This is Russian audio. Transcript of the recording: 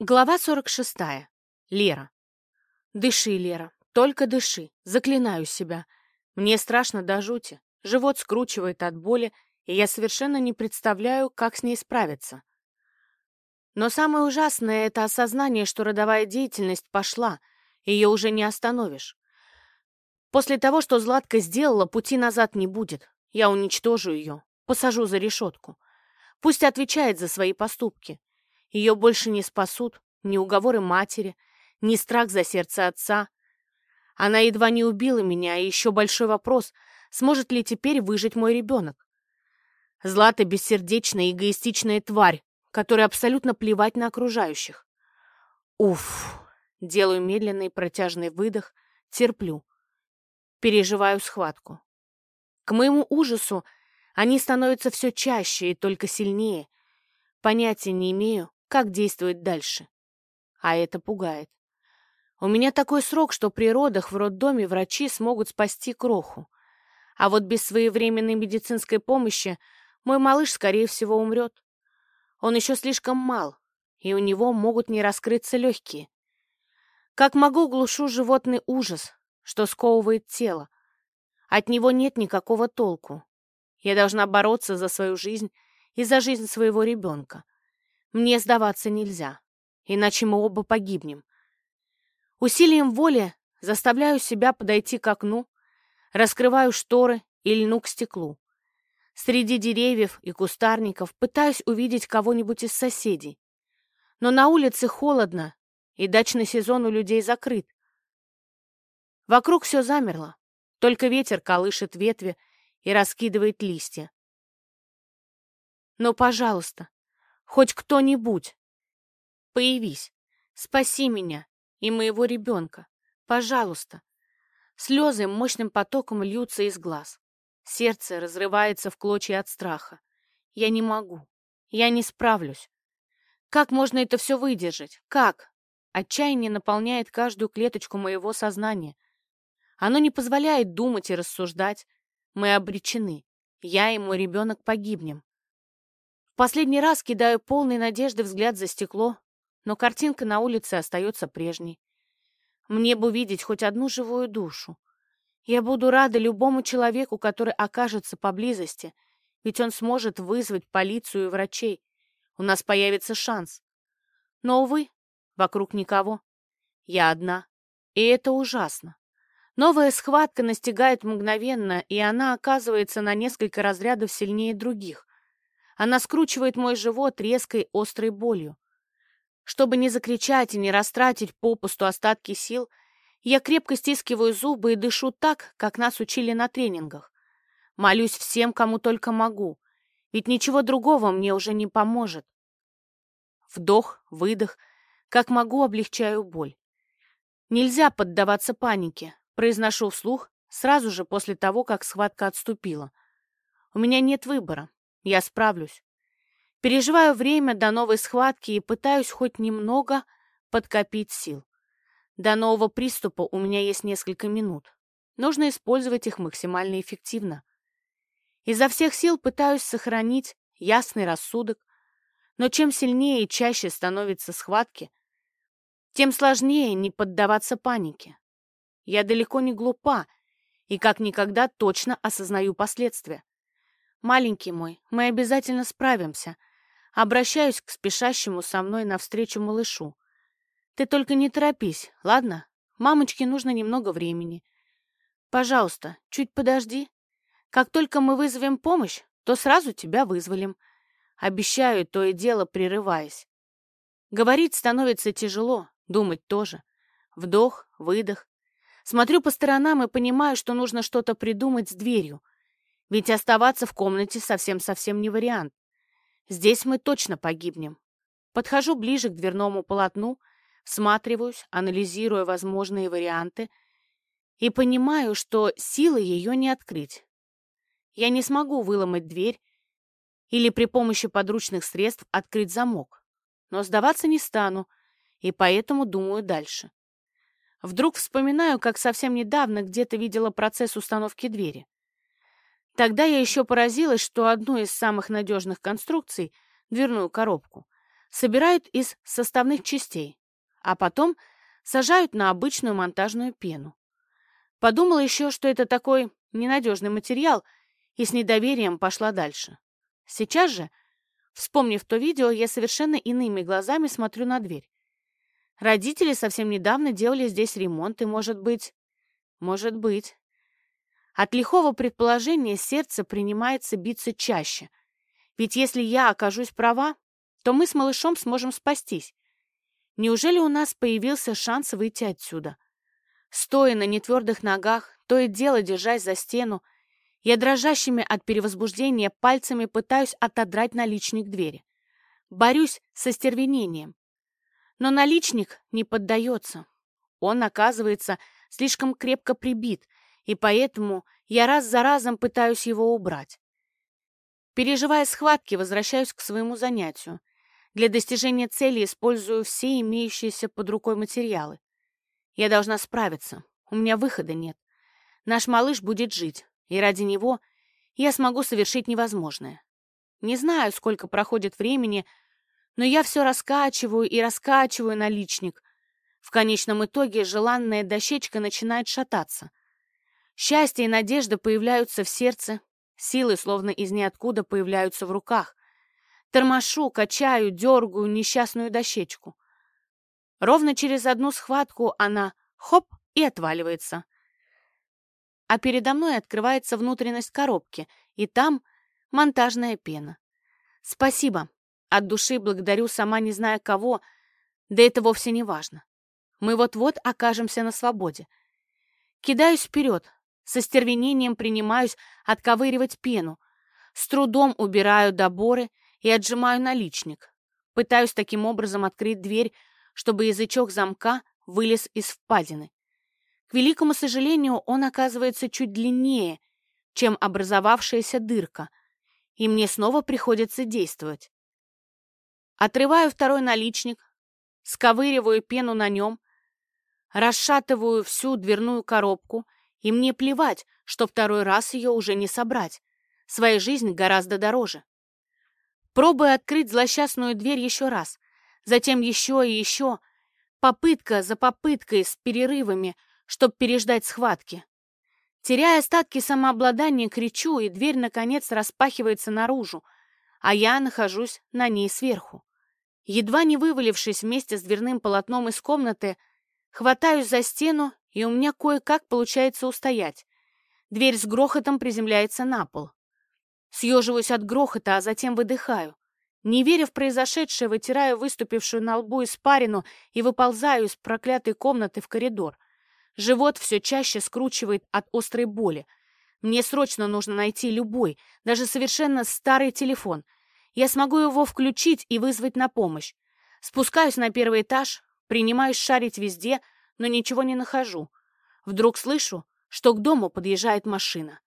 Глава 46. Лера. Дыши, Лера, только дыши, заклинаю себя. Мне страшно до жути, живот скручивает от боли, и я совершенно не представляю, как с ней справиться. Но самое ужасное — это осознание, что родовая деятельность пошла, ее уже не остановишь. После того, что Златка сделала, пути назад не будет. Я уничтожу ее, посажу за решетку. Пусть отвечает за свои поступки. Ее больше не спасут ни уговоры матери, ни страх за сердце отца. Она едва не убила меня, и еще большой вопрос, сможет ли теперь выжить мой ребенок. Злата — бессердечная, эгоистичная тварь, которой абсолютно плевать на окружающих. Уф, делаю медленный протяжный выдох, терплю. Переживаю схватку. К моему ужасу они становятся все чаще и только сильнее. Понятия не имею, как действовать дальше. А это пугает. У меня такой срок, что при родах в роддоме врачи смогут спасти кроху. А вот без своевременной медицинской помощи мой малыш, скорее всего, умрет. Он еще слишком мал, и у него могут не раскрыться легкие. Как могу, глушу животный ужас, что сковывает тело. От него нет никакого толку. Я должна бороться за свою жизнь и за жизнь своего ребенка. Мне сдаваться нельзя, иначе мы оба погибнем. Усилием воли заставляю себя подойти к окну, раскрываю шторы и льну к стеклу. Среди деревьев и кустарников пытаюсь увидеть кого-нибудь из соседей. Но на улице холодно, и дачный сезон у людей закрыт. Вокруг все замерло, только ветер колышет ветви и раскидывает листья. Но, пожалуйста, Хоть кто-нибудь. Появись. Спаси меня и моего ребенка. Пожалуйста. Слезы мощным потоком льются из глаз. Сердце разрывается в клочья от страха. Я не могу. Я не справлюсь. Как можно это все выдержать? Как? Отчаяние наполняет каждую клеточку моего сознания. Оно не позволяет думать и рассуждать. Мы обречены. Я и мой ребенок погибнем. Последний раз кидаю полный надежды взгляд за стекло, но картинка на улице остается прежней. Мне бы видеть хоть одну живую душу. Я буду рада любому человеку, который окажется поблизости, ведь он сможет вызвать полицию и врачей. У нас появится шанс. Но, увы, вокруг никого. Я одна. И это ужасно. Новая схватка настигает мгновенно, и она оказывается на несколько разрядов сильнее других. Она скручивает мой живот резкой острой болью. Чтобы не закричать и не растратить попусту остатки сил, я крепко стискиваю зубы и дышу так, как нас учили на тренингах. Молюсь всем, кому только могу, ведь ничего другого мне уже не поможет. Вдох, выдох, как могу, облегчаю боль. Нельзя поддаваться панике, произношу вслух сразу же после того, как схватка отступила. У меня нет выбора. Я справлюсь. Переживаю время до новой схватки и пытаюсь хоть немного подкопить сил. До нового приступа у меня есть несколько минут. Нужно использовать их максимально эффективно. Изо всех сил пытаюсь сохранить ясный рассудок, но чем сильнее и чаще становятся схватки, тем сложнее не поддаваться панике. Я далеко не глупа и как никогда точно осознаю последствия. «Маленький мой, мы обязательно справимся». Обращаюсь к спешащему со мной навстречу малышу. «Ты только не торопись, ладно? Мамочке нужно немного времени. Пожалуйста, чуть подожди. Как только мы вызовем помощь, то сразу тебя вызволим. Обещаю, то и дело прерываясь. Говорить становится тяжело, думать тоже. Вдох, выдох. Смотрю по сторонам и понимаю, что нужно что-то придумать с дверью. Ведь оставаться в комнате совсем-совсем не вариант. Здесь мы точно погибнем. Подхожу ближе к дверному полотну, всматриваюсь, анализируя возможные варианты и понимаю, что силы ее не открыть. Я не смогу выломать дверь или при помощи подручных средств открыть замок. Но сдаваться не стану, и поэтому думаю дальше. Вдруг вспоминаю, как совсем недавно где-то видела процесс установки двери. Тогда я еще поразилась, что одну из самых надежных конструкций, дверную коробку, собирают из составных частей, а потом сажают на обычную монтажную пену. Подумала еще, что это такой ненадежный материал, и с недоверием пошла дальше. Сейчас же, вспомнив то видео, я совершенно иными глазами смотрю на дверь. Родители совсем недавно делали здесь ремонт, и, может быть... Может быть... От лихого предположения сердце принимается биться чаще. Ведь если я окажусь права, то мы с малышом сможем спастись. Неужели у нас появился шанс выйти отсюда? Стоя на нетвердых ногах, то и дело держась за стену, я дрожащими от перевозбуждения пальцами пытаюсь отодрать наличник двери. Борюсь со стервенением. Но наличник не поддается. Он, оказывается, слишком крепко прибит, и поэтому я раз за разом пытаюсь его убрать. Переживая схватки, возвращаюсь к своему занятию. Для достижения цели использую все имеющиеся под рукой материалы. Я должна справиться. У меня выхода нет. Наш малыш будет жить, и ради него я смогу совершить невозможное. Не знаю, сколько проходит времени, но я все раскачиваю и раскачиваю наличник. В конечном итоге желанная дощечка начинает шататься. Счастье и надежда появляются в сердце, силы словно из ниоткуда появляются в руках. Тормошу, качаю, дергаю несчастную дощечку. Ровно через одну схватку она хоп и отваливается. А передо мной открывается внутренность коробки, и там монтажная пена. Спасибо. От души благодарю сама не зная кого, да это вовсе не важно. Мы вот-вот окажемся на свободе. Кидаюсь вперед, со стервенением принимаюсь отковыривать пену. С трудом убираю доборы и отжимаю наличник. Пытаюсь таким образом открыть дверь, чтобы язычок замка вылез из впадины. К великому сожалению, он оказывается чуть длиннее, чем образовавшаяся дырка, и мне снова приходится действовать. Отрываю второй наличник, сковыриваю пену на нем, расшатываю всю дверную коробку — и мне плевать, что второй раз ее уже не собрать. Своя жизнь гораздо дороже. Пробую открыть злосчастную дверь еще раз, затем еще и еще. Попытка за попыткой с перерывами, чтобы переждать схватки. Теряя остатки самообладания, кричу, и дверь, наконец, распахивается наружу, а я нахожусь на ней сверху. Едва не вывалившись вместе с дверным полотном из комнаты, хватаюсь за стену и у меня кое-как получается устоять. Дверь с грохотом приземляется на пол. Съеживаюсь от грохота, а затем выдыхаю. Не веря в произошедшее, вытираю выступившую на лбу испарину и выползаю из проклятой комнаты в коридор. Живот все чаще скручивает от острой боли. Мне срочно нужно найти любой, даже совершенно старый телефон. Я смогу его включить и вызвать на помощь. Спускаюсь на первый этаж, принимаюсь шарить везде — но ничего не нахожу. Вдруг слышу, что к дому подъезжает машина.